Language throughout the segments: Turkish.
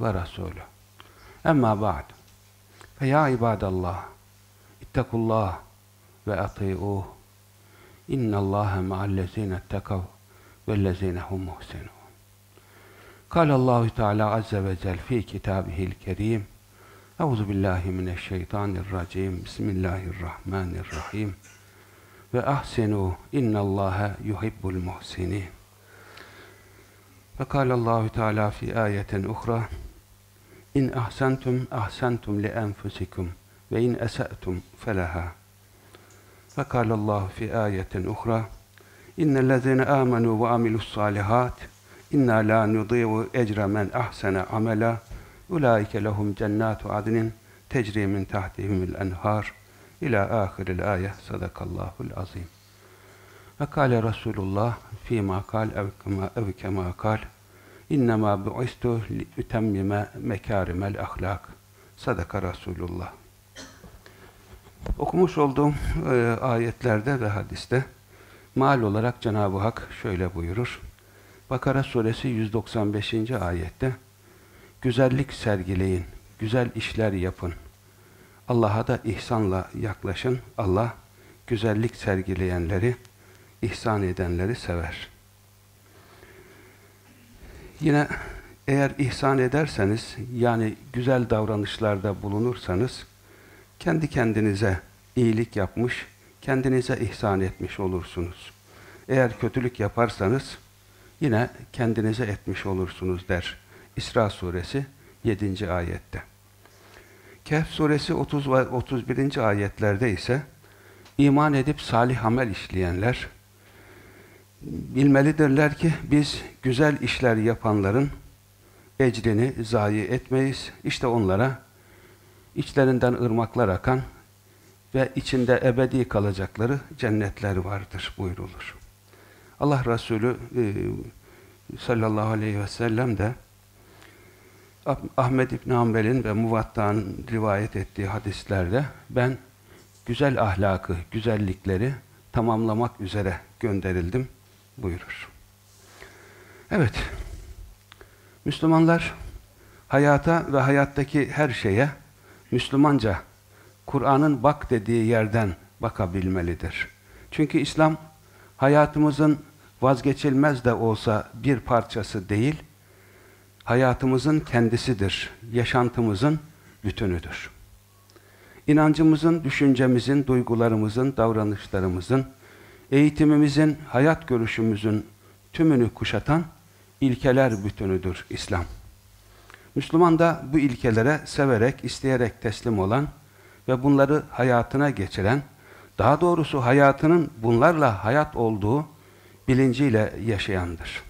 ve rasuluh. Emma ba'd. Fe ya ibadallah, ittakullah ve ati'uh. İnnallâhe ma'allezîne ettekav vellezîne hum muhsinûn. قال الله تعالى عز وجل في كتابه الكريم أعوذ بالله من الشيطان الرجيم بسم الله الرحمن الرحيم وأحسنوا إن الله يحب المحسنين وقال الله تعالى في آية أخرى إن أحسنتم أحسنتم لأنفسكم وإن أسأتم فلها. وقال الله في آية أخرى إن الذين آمنوا وعملوا الصالحات إنا لا نضيع أجر من أحسن عملا أولئك لهم جنات عدن تجري من تحتهم الأنهار. إلى آخر الآية صدق الله العظيم. وقال رسول الله فيما قال أو كما, أو كما قال İnnemâ bu'istu li ütemmime mekârimel ahlak. Sadaka Rasulullah. Okumuş olduğum e, ayetlerde ve hadiste mal olarak Cenab-ı Hak şöyle buyurur. Bakara suresi 195. ayette Güzellik sergileyin, güzel işler yapın. Allah'a da ihsanla yaklaşın. Allah güzellik sergileyenleri, ihsan edenleri sever. Yine eğer ihsan ederseniz, yani güzel davranışlarda bulunursanız, kendi kendinize iyilik yapmış, kendinize ihsan etmiş olursunuz. Eğer kötülük yaparsanız, yine kendinize etmiş olursunuz der. İsra suresi 7. ayette. Kehf suresi 30 ve 31. ayetlerde ise iman edip salih amel işleyenler bilmelidirler ki biz güzel işler yapanların ecrini zayi etmeyiz. İşte onlara içlerinden ırmaklar akan ve içinde ebedi kalacakları cennetler vardır buyrulur. Allah Resulü e, sallallahu aleyhi ve sellem de Ahmed İbn Hanbel'in ve Muvatta'nın rivayet ettiği hadislerde ben güzel ahlakı, güzellikleri tamamlamak üzere gönderildim buyurur. Evet, Müslümanlar hayata ve hayattaki her şeye Müslümanca Kur'an'ın bak dediği yerden bakabilmelidir. Çünkü İslam hayatımızın vazgeçilmez de olsa bir parçası değil, hayatımızın kendisidir, yaşantımızın bütünüdür. İnancımızın, düşüncemizin, duygularımızın, davranışlarımızın, eğitimimizin, hayat görüşümüzün tümünü kuşatan ilkeler bütünüdür İslam. Müslüman da bu ilkelere severek, isteyerek teslim olan ve bunları hayatına geçiren, daha doğrusu hayatının bunlarla hayat olduğu bilinciyle yaşayandır.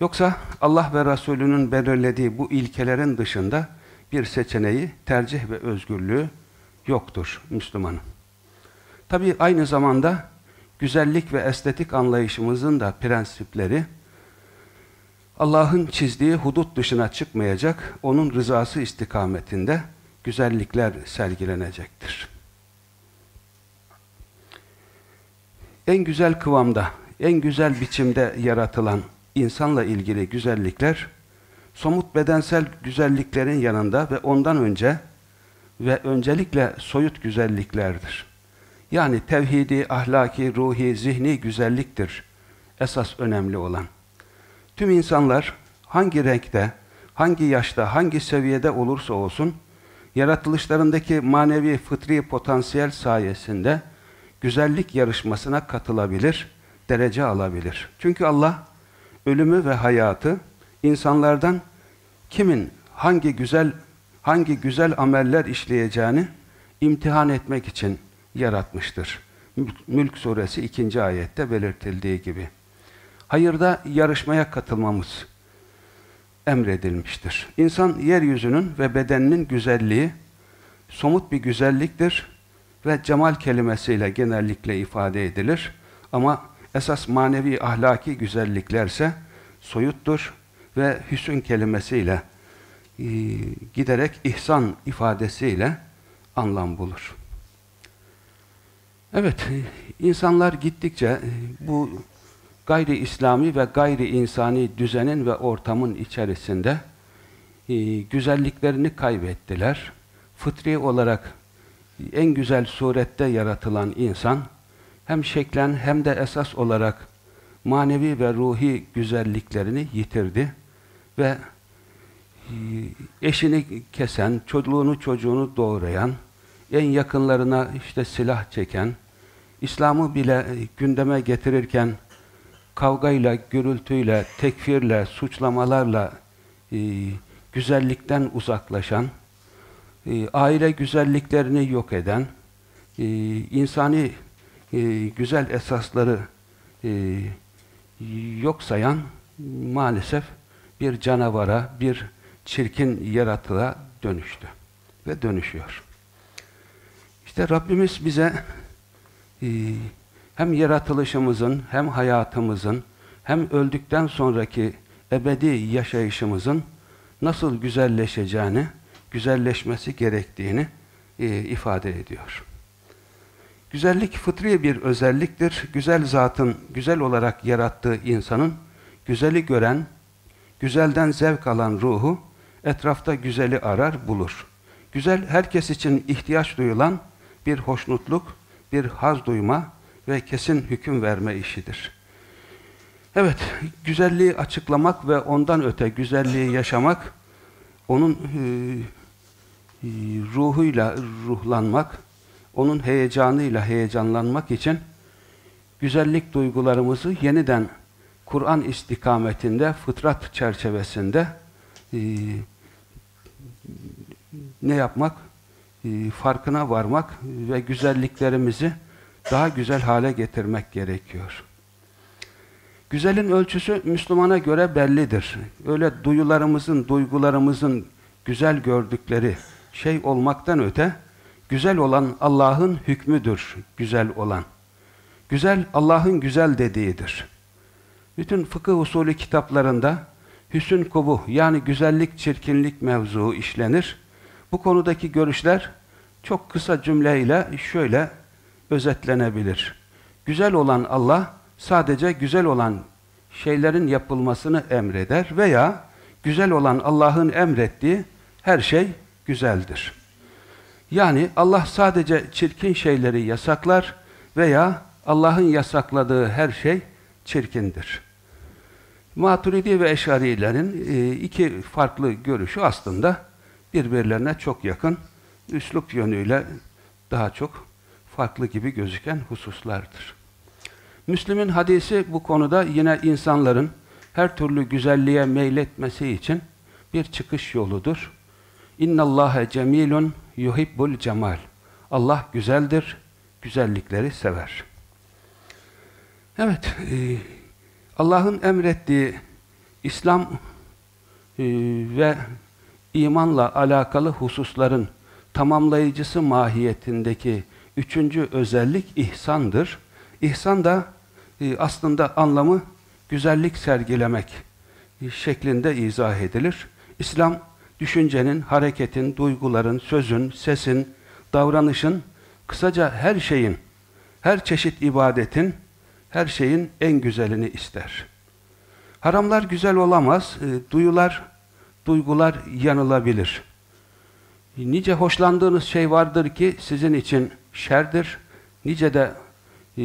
Yoksa Allah ve Resulünün belirlediği bu ilkelerin dışında bir seçeneği, tercih ve özgürlüğü yoktur Müslümanın. Tabi aynı zamanda güzellik ve estetik anlayışımızın da prensipleri Allah'ın çizdiği hudut dışına çıkmayacak, onun rızası istikametinde güzellikler sergilenecektir. En güzel kıvamda, en güzel biçimde yaratılan insanla ilgili güzellikler, somut bedensel güzelliklerin yanında ve ondan önce ve öncelikle soyut güzelliklerdir. Yani tevhidi, ahlaki, ruhi, zihni güzelliktir esas önemli olan. Tüm insanlar hangi renkte, hangi yaşta, hangi seviyede olursa olsun, yaratılışlarındaki manevi, fıtri potansiyel sayesinde güzellik yarışmasına katılabilir, derece alabilir. Çünkü Allah ölümü ve hayatı insanlardan kimin hangi güzel hangi güzel ameller işleyeceğini imtihan etmek için yaratmıştır. Mülk suresi 2. ayette belirtildiği gibi. Hayırda yarışmaya katılmamız, emredilmiştir. İnsan yeryüzünün ve bedeninin güzelliği somut bir güzelliktir ve cemal kelimesiyle genellikle ifade edilir. Ama esas manevi ahlaki güzelliklerse soyuttur ve hüsün kelimesiyle e, giderek ihsan ifadesiyle anlam bulur. Evet, insanlar gittikçe e, bu gayri İslami ve gayri insani düzenin ve ortamın içerisinde e, güzelliklerini kaybettiler. Fıtri olarak en güzel surette yaratılan insan hem şeklen hem de esas olarak manevi ve ruhi güzelliklerini yitirdi ve e, eşini kesen, çocuğunu çocuğunu doğrayan, en yakınlarına işte silah çeken, İslam'ı bile gündeme getirirken kavgayla, gürültüyle, tekfirle, suçlamalarla e, güzellikten uzaklaşan, e, aile güzelliklerini yok eden, e, insani e, güzel esasları e, yok sayan maalesef bir canavara, bir çirkin yaratığa dönüştü ve dönüşüyor. İşte Rabbimiz bize e, hem yaratılışımızın, hem hayatımızın, hem öldükten sonraki ebedi yaşayışımızın nasıl güzelleşeceğini, güzelleşmesi gerektiğini e, ifade ediyor. Güzellik fıtri bir özelliktir. Güzel zatın güzel olarak yarattığı insanın güzeli gören, güzelden zevk alan ruhu etrafta güzeli arar, bulur. Güzel herkes için ihtiyaç duyulan bir hoşnutluk, bir haz duyma ve kesin hüküm verme işidir. Evet, güzelliği açıklamak ve ondan öte güzelliği yaşamak, onun e, e, ruhuyla ruhlanmak, onun heyecanıyla heyecanlanmak için güzellik duygularımızı yeniden Kur'an istikametinde, fıtrat çerçevesinde e, ne yapmak? E, farkına varmak ve güzelliklerimizi daha güzel hale getirmek gerekiyor. Güzelin ölçüsü Müslümana göre bellidir. Öyle duyularımızın, duygularımızın güzel gördükleri şey olmaktan öte, güzel olan Allah'ın hükmüdür, güzel olan. Güzel, Allah'ın güzel dediğidir. Bütün fıkıh usulü kitaplarında hüsün kubuh yani güzellik, çirkinlik mevzuu işlenir. Bu konudaki görüşler çok kısa cümleyle şöyle özetlenebilir. Güzel olan Allah sadece güzel olan şeylerin yapılmasını emreder veya güzel olan Allah'ın emrettiği her şey güzeldir. Yani Allah sadece çirkin şeyleri yasaklar veya Allah'ın yasakladığı her şey çirkindir. Maturidi ve Eşarilerin e, iki farklı görüşü aslında birbirlerine çok yakın, üslup yönüyle daha çok farklı gibi gözüken hususlardır. Müslim'in hadisi bu konuda yine insanların her türlü güzelliğe meyletmesi için bir çıkış yoludur. İnna Allahe cemilun yuhibbul cemal. Allah güzeldir, güzellikleri sever. Evet, e, Allah'ın emrettiği İslam e, ve imanla alakalı hususların tamamlayıcısı mahiyetindeki üçüncü özellik ihsandır. İhsan da e, aslında anlamı güzellik sergilemek şeklinde izah edilir. İslam düşüncenin, hareketin, duyguların, sözün, sesin, davranışın, kısaca her şeyin, her çeşit ibadetin, her şeyin en güzelini ister. Haramlar güzel olamaz, e, duyular, duygular yanılabilir. Nice hoşlandığınız şey vardır ki sizin için şerdir, nice de e,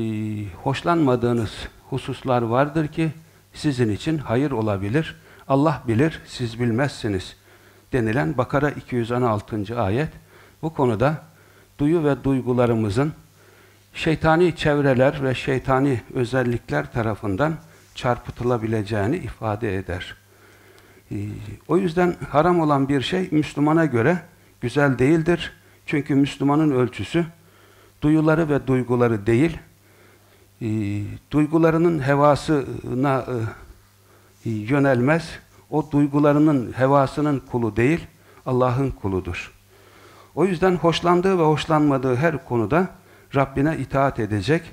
hoşlanmadığınız hususlar vardır ki sizin için hayır olabilir. Allah bilir, siz bilmezsiniz denilen Bakara 216. ayet bu konuda duyu ve duygularımızın şeytani çevreler ve şeytani özellikler tarafından çarpıtılabileceğini ifade eder. Ee, o yüzden haram olan bir şey Müslümana göre güzel değildir. Çünkü Müslümanın ölçüsü duyuları ve duyguları değil, e, duygularının hevasına e, yönelmez, o duygularının, hevasının kulu değil, Allah'ın kuludur. O yüzden hoşlandığı ve hoşlanmadığı her konuda Rabbine itaat edecek,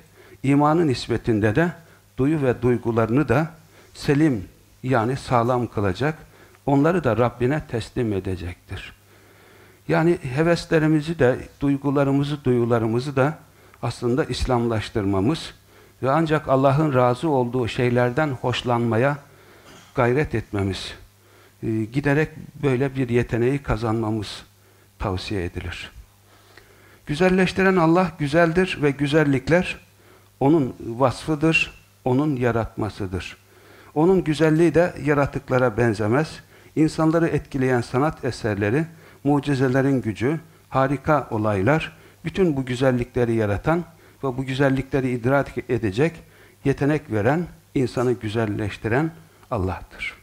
imanın nispetinde de duyu ve duygularını da selim yani sağlam kılacak, onları da Rabbine teslim edecektir. Yani heveslerimizi de, duygularımızı, duyularımızı da aslında İslamlaştırmamız ve ancak Allah'ın razı olduğu şeylerden hoşlanmaya gayret etmemiz, e, giderek böyle bir yeteneği kazanmamız tavsiye edilir. Güzelleştiren Allah güzeldir ve güzellikler O'nun vasfıdır, O'nun yaratmasıdır. Onun güzelliği de yaratıklara benzemez. İnsanları etkileyen sanat eserleri, mucizelerin gücü, harika olaylar, bütün bu güzellikleri yaratan ve bu güzellikleri idrak edecek, yetenek veren, insanı güzelleştiren Allah'tır.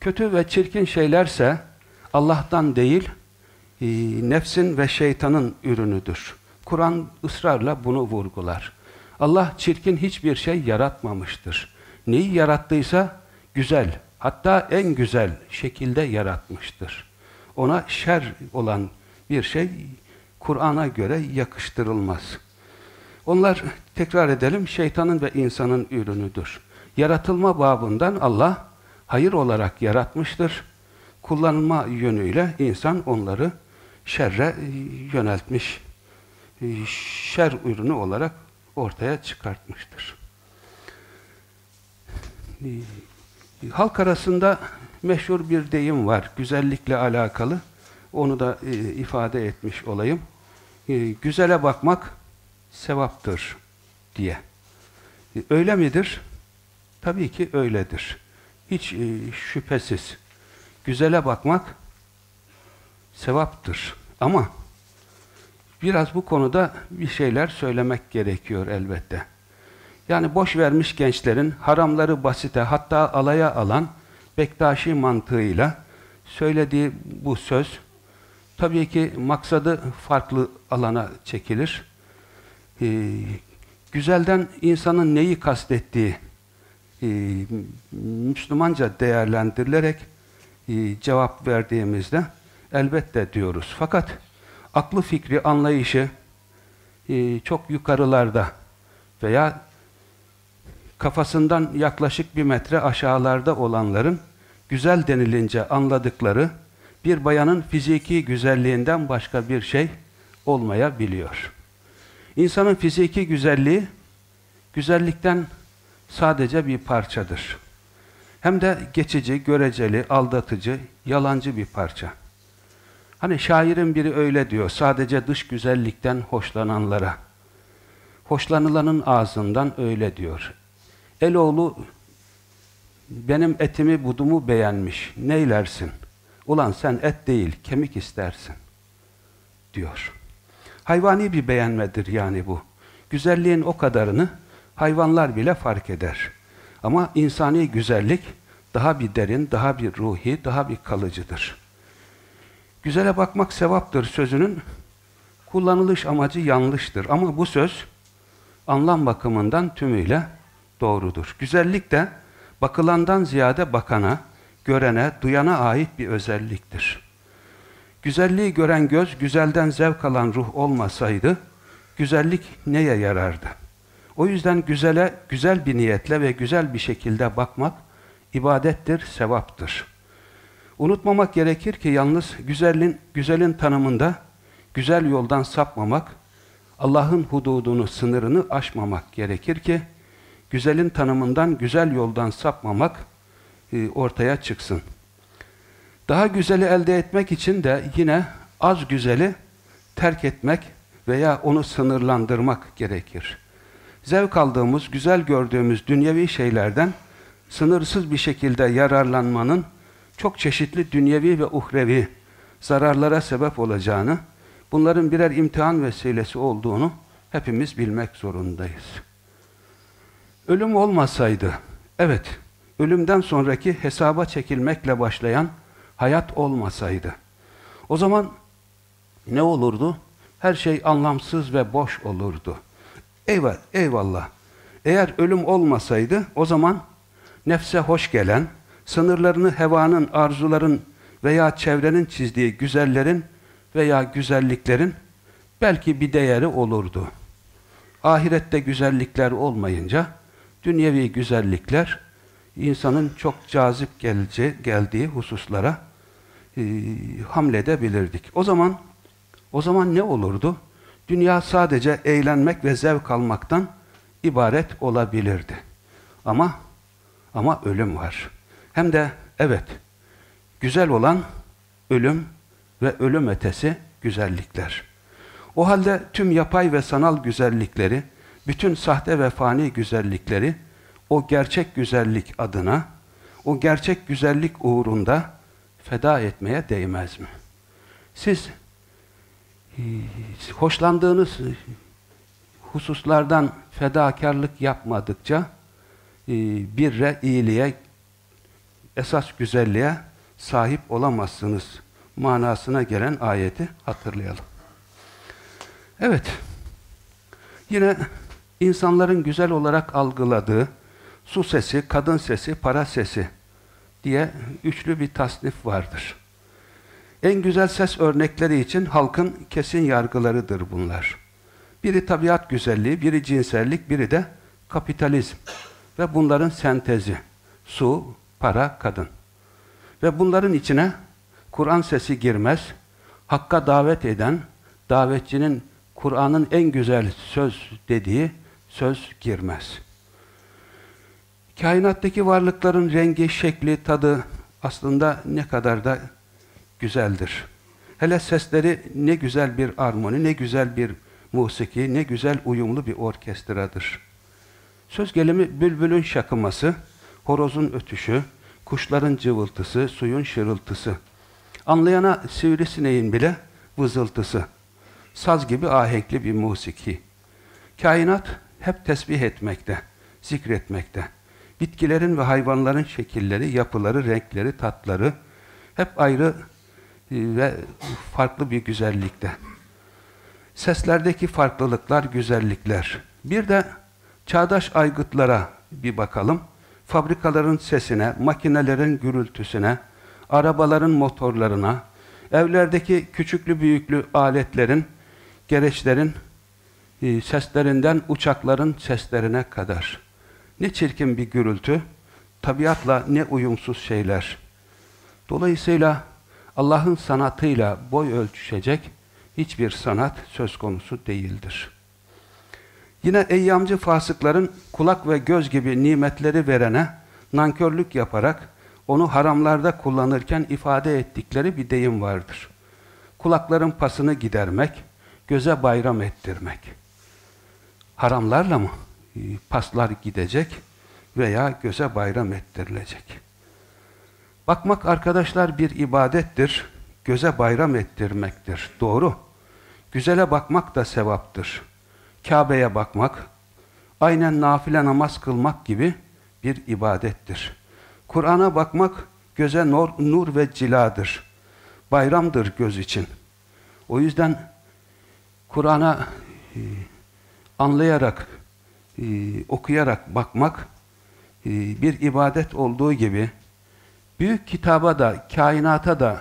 Kötü ve çirkin şeylerse Allah'tan değil, e, nefsin ve şeytanın ürünüdür. Kur'an ısrarla bunu vurgular. Allah çirkin hiçbir şey yaratmamıştır. Neyi yarattıysa güzel, hatta en güzel şekilde yaratmıştır. Ona şer olan bir şey Kur'an'a göre yakıştırılmaz. Onlar, tekrar edelim, şeytanın ve insanın ürünüdür. Yaratılma babından Allah hayır olarak yaratmıştır. Kullanılma yönüyle insan onları şerre yöneltmiş, şer ürünü olarak ortaya çıkartmıştır. Halk arasında meşhur bir deyim var, güzellikle alakalı. Onu da e, ifade etmiş olayım. E, güzele bakmak sevaptır diye. E, öyle midir? Tabii ki öyledir. Hiç e, şüphesiz. Güzele bakmak sevaptır. Ama biraz bu konuda bir şeyler söylemek gerekiyor elbette. Yani boş vermiş gençlerin haramları basite hatta alaya alan Bektaşi mantığıyla söylediği bu söz tabii ki maksadı farklı alana çekilir. Ee, güzelden insanın neyi kastettiği e, Müslümanca değerlendirilerek e, cevap verdiğimizde elbette diyoruz. Fakat aklı fikri anlayışı e, çok yukarılarda veya kafasından yaklaşık bir metre aşağılarda olanların güzel denilince anladıkları bir bayanın fiziki güzelliğinden başka bir şey olmayabiliyor. İnsanın fiziki güzelliği güzellikten sadece bir parçadır. Hem de geçici, göreceli, aldatıcı, yalancı bir parça. Hani şairin biri öyle diyor, sadece dış güzellikten hoşlananlara. Hoşlanılanın ağzından öyle diyor. Eloğlu benim etimi budumu beğenmiş, neylersin? Ulan sen et değil, kemik istersin, diyor. Hayvani bir beğenmedir yani bu. Güzelliğin o kadarını hayvanlar bile fark eder. Ama insani güzellik daha bir derin, daha bir ruhi, daha bir kalıcıdır. Güzele bakmak sevaptır sözünün kullanılış amacı yanlıştır. Ama bu söz anlam bakımından tümüyle doğrudur. Güzellik de bakılandan ziyade bakana, görene, duyana ait bir özelliktir. Güzelliği gören göz, güzelden zevk alan ruh olmasaydı, güzellik neye yarardı? O yüzden güzele, güzel bir niyetle ve güzel bir şekilde bakmak, ibadettir, sevaptır. Unutmamak gerekir ki yalnız güzelin, güzelin tanımında güzel yoldan sapmamak, Allah'ın hududunu, sınırını aşmamak gerekir ki güzelin tanımından güzel yoldan sapmamak e, ortaya çıksın. Daha güzeli elde etmek için de yine az güzeli terk etmek veya onu sınırlandırmak gerekir. Zevk aldığımız, güzel gördüğümüz dünyevi şeylerden sınırsız bir şekilde yararlanmanın çok çeşitli dünyevi ve uhrevi zararlara sebep olacağını, bunların birer imtihan vesilesi olduğunu hepimiz bilmek zorundayız. Ölüm olmasaydı, evet, ölümden sonraki hesaba çekilmekle başlayan hayat olmasaydı, o zaman ne olurdu? Her şey anlamsız ve boş olurdu. Eyvallah, eyvallah. Eğer ölüm olmasaydı, o zaman nefse hoş gelen, sınırlarını hevanın, arzuların veya çevrenin çizdiği güzellerin veya güzelliklerin belki bir değeri olurdu. Ahirette güzellikler olmayınca dünyevi güzellikler insanın çok cazip gelce, geldiği hususlara e, hamledebilirdik. O zaman o zaman ne olurdu? Dünya sadece eğlenmek ve zevk almaktan ibaret olabilirdi. Ama ama ölüm var. Hem de evet güzel olan ölüm ve ölüm ötesi güzellikler. O halde tüm yapay ve sanal güzellikleri, bütün sahte ve fani güzellikleri o gerçek güzellik adına, o gerçek güzellik uğrunda feda etmeye değmez mi? Siz e, hoşlandığınız hususlardan fedakarlık yapmadıkça e, birre, iyiliğe, esas güzelliğe sahip olamazsınız manasına gelen ayeti hatırlayalım. Evet, yine insanların güzel olarak algıladığı su sesi, kadın sesi, para sesi diye üçlü bir tasnif vardır. En güzel ses örnekleri için halkın kesin yargılarıdır bunlar. Biri tabiat güzelliği, biri cinsellik, biri de kapitalizm ve bunların sentezi. Su, para, kadın. Ve bunların içine Kur'an sesi girmez. Hakka davet eden, davetçinin Kur'an'ın en güzel söz dediği söz girmez. Kainattaki varlıkların rengi, şekli, tadı aslında ne kadar da güzeldir. Hele sesleri ne güzel bir armoni, ne güzel bir musiki, ne güzel uyumlu bir orkestradır. Söz gelimi bülbülün şakıması, horozun ötüşü, kuşların cıvıltısı, suyun şırıltısı. Anlayana sivrisineğin bile vızıltısı. Saz gibi ahenkli bir musiki. Kainat hep tesbih etmekte, zikretmekte. Bitkilerin ve hayvanların şekilleri, yapıları, renkleri, tatları hep ayrı e, ve farklı bir güzellikte. Seslerdeki farklılıklar, güzellikler. Bir de çağdaş aygıtlara bir bakalım. Fabrikaların sesine, makinelerin gürültüsüne, arabaların motorlarına, evlerdeki küçüklü büyüklü aletlerin, gereçlerin e, seslerinden uçakların seslerine kadar. Ne çirkin bir gürültü, tabiatla ne uyumsuz şeyler. Dolayısıyla Allah'ın sanatıyla boy ölçüşecek hiçbir sanat söz konusu değildir. Yine eyyamcı fasıkların kulak ve göz gibi nimetleri verene nankörlük yaparak onu haramlarda kullanırken ifade ettikleri bir deyim vardır. Kulakların pasını gidermek, göze bayram ettirmek. Haramlarla mı paslar gidecek veya göze bayram ettirilecek? Bakmak arkadaşlar bir ibadettir, göze bayram ettirmektir. Doğru. Güzele bakmak da sevaptır. Kabe'ye bakmak, aynen nafile namaz kılmak gibi bir ibadettir. Kur'an'a bakmak göze nur, nur ve ciladır. Bayramdır göz için. O yüzden Kur'an'a e, anlayarak, e, okuyarak bakmak e, bir ibadet olduğu gibi büyük kitaba da, kainata da,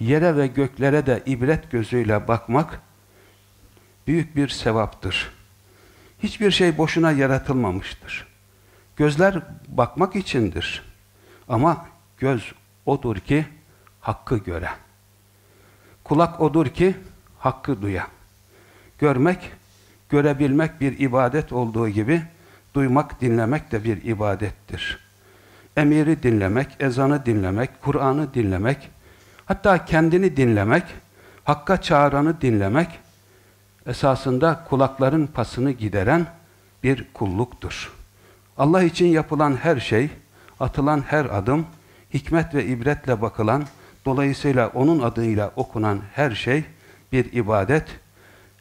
yere ve göklere de ibret gözüyle bakmak büyük bir sevaptır. Hiçbir şey boşuna yaratılmamıştır. Gözler bakmak içindir. Ama göz odur ki hakkı göre. Kulak odur ki hakkı duya. Görmek, görebilmek bir ibadet olduğu gibi duymak, dinlemek de bir ibadettir. Emiri dinlemek, ezanı dinlemek, Kur'an'ı dinlemek, hatta kendini dinlemek, Hakka çağıranı dinlemek, esasında kulakların pasını gideren bir kulluktur. Allah için yapılan her şey, atılan her adım, hikmet ve ibretle bakılan, dolayısıyla onun adıyla okunan her şey bir ibadet.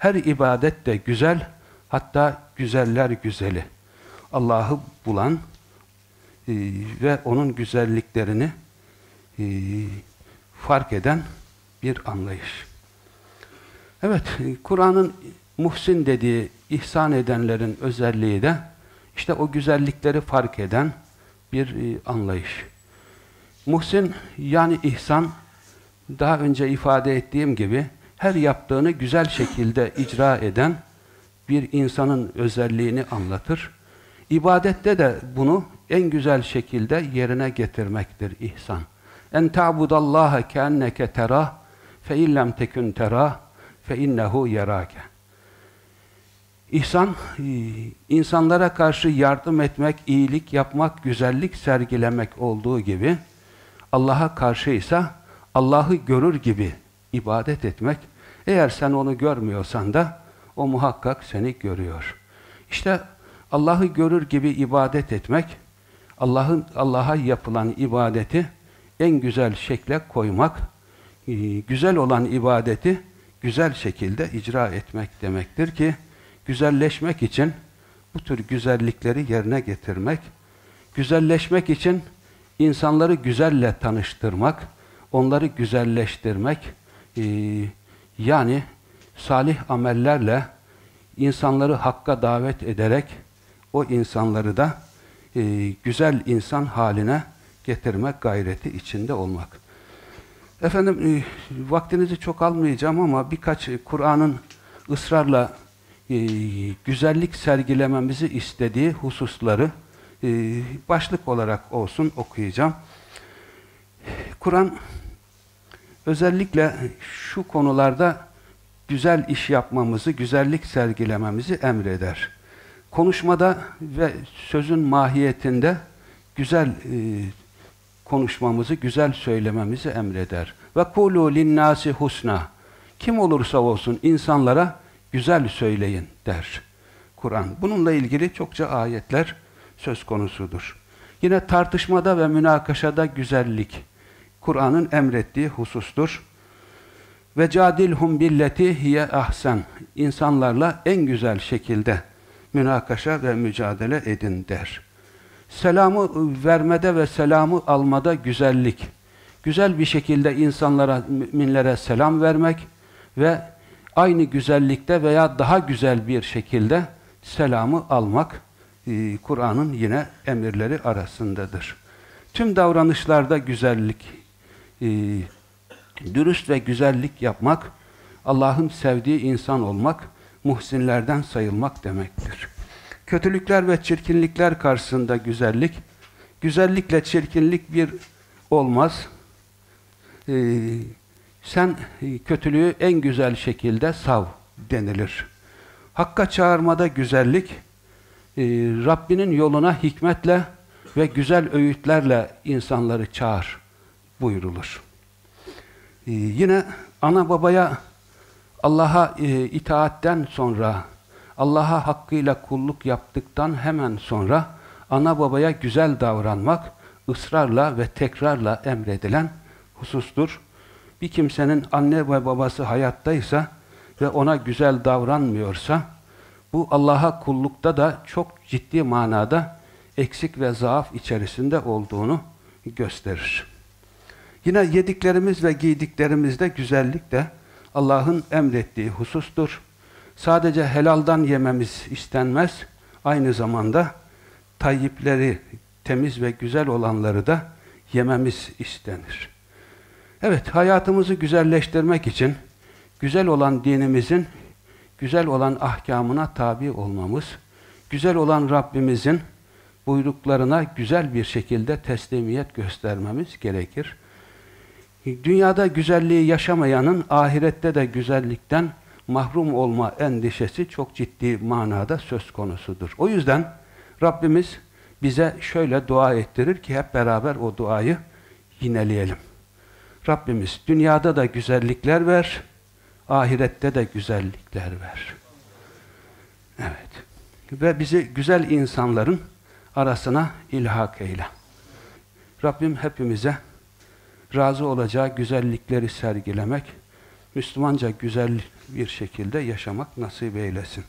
Her ibadet de güzel, hatta güzeller güzeli. Allah'ı bulan e, ve onun güzelliklerini e, fark eden bir anlayış. Evet, Kur'an'ın muhsin dediği ihsan edenlerin özelliği de işte o güzellikleri fark eden bir e, anlayış. Muhsin yani ihsan daha önce ifade ettiğim gibi her yaptığını güzel şekilde icra eden bir insanın özelliğini anlatır. İbadette de bunu en güzel şekilde yerine getirmektir ihsan. En ta'budallaha keenneke terah fe illem tekun terah fe innehu yerake. İhsan, e, insanlara karşı yardım etmek, iyilik yapmak, güzellik sergilemek olduğu gibi Allah'a karşı ise Allah'ı görür gibi ibadet etmek. Eğer sen onu görmüyorsan da o muhakkak seni görüyor. İşte Allah'ı görür gibi ibadet etmek, Allah'ın Allah'a yapılan ibadeti en güzel şekle koymak, e, güzel olan ibadeti güzel şekilde icra etmek demektir ki güzelleşmek için bu tür güzellikleri yerine getirmek, güzelleşmek için insanları güzelle tanıştırmak, onları güzelleştirmek, e, yani salih amellerle insanları hakka davet ederek o insanları da e, güzel insan haline getirmek gayreti içinde olmak. Efendim e, vaktinizi çok almayacağım ama birkaç Kur'an'ın ısrarla e, güzellik sergilememizi istediği hususları e, başlık olarak olsun okuyacağım. Kur'an özellikle şu konularda güzel iş yapmamızı, güzellik sergilememizi emreder. Konuşmada ve sözün mahiyetinde güzel e, konuşmamızı, güzel söylememizi emreder. Ve kulu linnâsi husna. Kim olursa olsun insanlara güzel söyleyin der Kur'an. Bununla ilgili çokça ayetler söz konusudur. Yine tartışmada ve münakaşada güzellik Kur'an'ın emrettiği husustur. Ve cadilhum billeti hiye ahsen. İnsanlarla en güzel şekilde münakaşa ve mücadele edin der. Selamı vermede ve selamı almada güzellik. Güzel bir şekilde insanlara, müminlere selam vermek ve aynı güzellikte veya daha güzel bir şekilde selamı almak e, Kur'an'ın yine emirleri arasındadır. Tüm davranışlarda güzellik, e, dürüst ve güzellik yapmak, Allah'ın sevdiği insan olmak, muhsinlerden sayılmak demektir. Kötülükler ve çirkinlikler karşısında güzellik, güzellikle çirkinlik bir olmaz. Ee, sen kötülüğü en güzel şekilde sav denilir. Hakka çağırmada güzellik, e, Rabbinin yoluna hikmetle ve güzel öğütlerle insanları çağır buyurulur. Ee, yine ana babaya Allah'a e, itaatten sonra Allah'a hakkıyla kulluk yaptıktan hemen sonra ana babaya güzel davranmak ısrarla ve tekrarla emredilen husustur. Bir kimsenin anne ve babası hayattaysa ve ona güzel davranmıyorsa bu Allah'a kullukta da çok ciddi manada eksik ve zaaf içerisinde olduğunu gösterir. Yine yediklerimiz ve giydiklerimizde güzellik de Allah'ın emrettiği husustur. Sadece helaldan yememiz istenmez. Aynı zamanda tayyipleri, temiz ve güzel olanları da yememiz istenir. Evet, hayatımızı güzelleştirmek için güzel olan dinimizin, güzel olan ahkamına tabi olmamız, güzel olan Rabbimizin buyruklarına güzel bir şekilde teslimiyet göstermemiz gerekir. Dünyada güzelliği yaşamayanın ahirette de güzellikten mahrum olma endişesi çok ciddi manada söz konusudur. O yüzden Rabbimiz bize şöyle dua ettirir ki hep beraber o duayı yineleyelim. Rabbimiz dünyada da güzellikler ver, ahirette de güzellikler ver. Evet. Ve bizi güzel insanların arasına ilhak eyle. Rabbim hepimize razı olacağı güzellikleri sergilemek, Müslümanca güzel bir şekilde yaşamak nasip eylesin.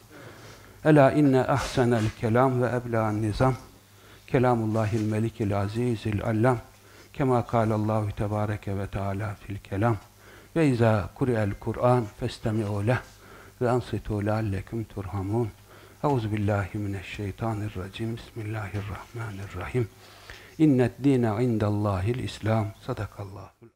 Ela inne ahsenel kelam ve ebla'n nizam. Kelamullahil melikil azizil allam. Kema kâlallahu tebâreke ve teâlâ fil kelam. Ve izâ kuri'el Kur'an festemi'u leh ve ansitû leallekum turhamun Euzu billahi mineşşeytanirracim Bismillahirrahmanirrahim İnnet dine indallahil İslam. Sadakallahul